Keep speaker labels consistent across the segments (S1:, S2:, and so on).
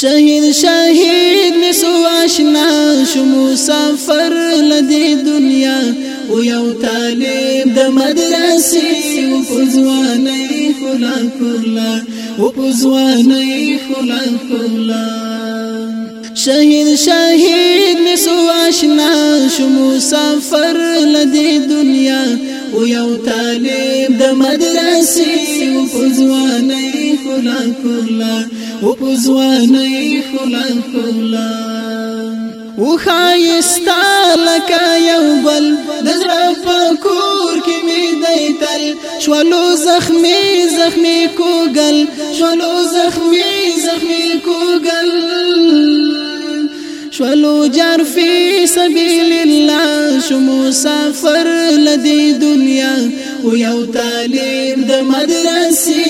S1: شهید شهید می سو آشنا شو مسافر لدی دنیا أو یو طالب د مدرسې أو پزوانې خلا خلا أو خلا خلا شهید شهید می سو آشنا شو مسافر لدی دنیا. او یو طالب د مدرسې او پزوانې خلا خلا و پزوانی خلا خلا و خایستا لکا یو بل دزر پکور کی می دیتل شوالو زخمی زخمی کوگل شوالو زخمی زخمی کوگل شوالو جار فی سبیل الله شو مسافر لدی دنیا و یو طالب د مدرسې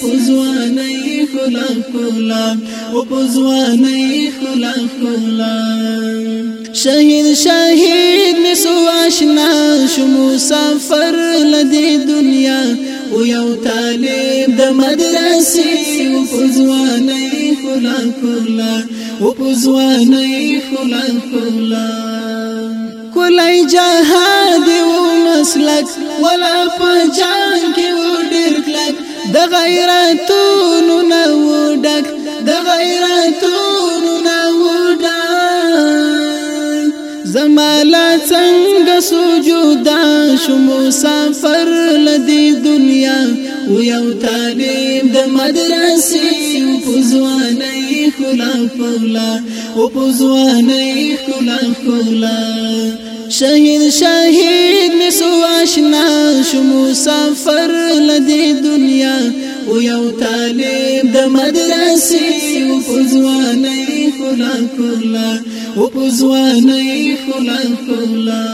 S1: فزوانه خلا خلا و فزوانه خلا خلا می سو آشنا شو مسافر لدی دنیا و یو طالب د مدرسې فزوانه خلا خلا و فزوانه خلا خلا کولای جهاد و مسلک ولا پجان کې و ډیر کلک. د غیرتونو نه و ډک د غیرتونو نه و ډک. زمالا څنګه سجودا شو مسافر لدی دنیا و یو طالب د مدرسې خلا أو خلا شهید شهید می سو آشنا شو مسافر لدی دنیا او یو طالب د مدرسې او پزوانه خلا خلا او پزوانه خلا خلا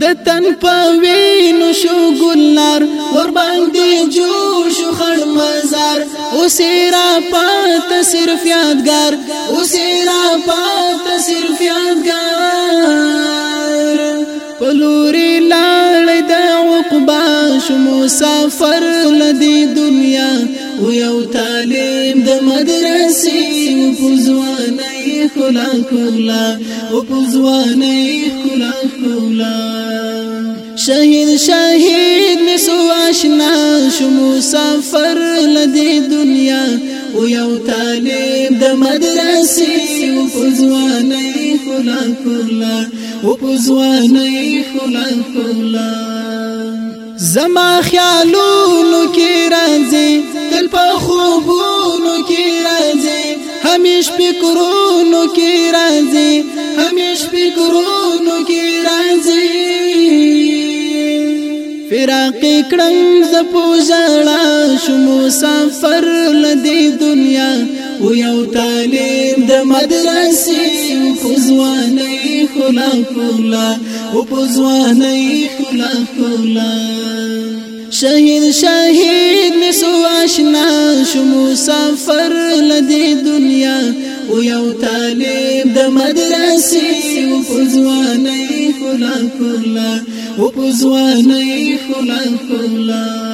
S1: د تن پوینو شو ګلار ور باندې جوش خړ مزار. او سیرا پات صرف یادګار او سیرا پات شو مسافر لدی دنیا أو یو طالب د مدرسې پوزوانه خلا خلا أو پوزوانه خلا خلا شهید شهید می سو آشنا شو مسافر لدی دنیا أو یو طالب د مدرسې پوزوانه خلا خلا و پزوانه خلا خلا زما خیالونو کې راځي تل په خوبونو کې راځي. همیش فکرونو کې راځي همیش فکرونو کې راځي. فراق کړم ز پوجړا شو مسافر لدی دنیا و یو طالب د مدرسې فزوانه خلا خلا أو خلا خلا شهید شهید می سو آشنا شو مسافر لدی دنیا. أو یو طالب د مدرسې فزوانه خلا خلا أو خلا خلا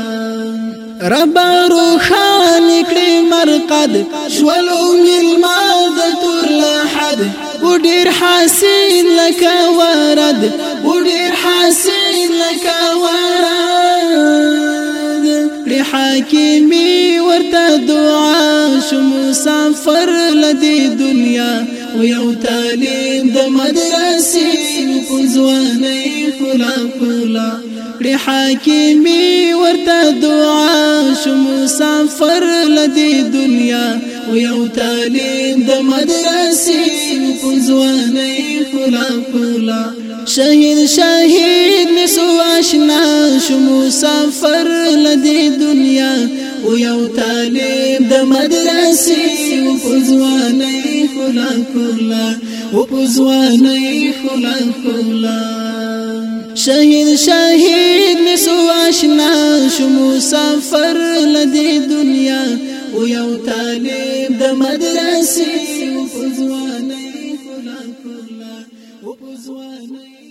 S1: رب روحان کړي مرقد شولو ملما د تور لحد وډیر حسین لك ورد وډیر حسین لك ورد. دعا شو مسافر لدی دنیا أو یو طالب د مدرسې پوزوانه خلا خلا کړي ورته دعا شو مسافر لدی دنیا أو یو طالب د مدرسې پوزوانه خلا خلا شهید شهید آشنا شو مسافر لدی أو یو طالب د مدرسې پوزوانه خلا خلا أو پوزوانه خلا خلا. شهید شهید می سو آشنا شو مسافر لدی دنیا أو یو طالب د مدرسې أو پزوانه خلا خلا أو پزوانه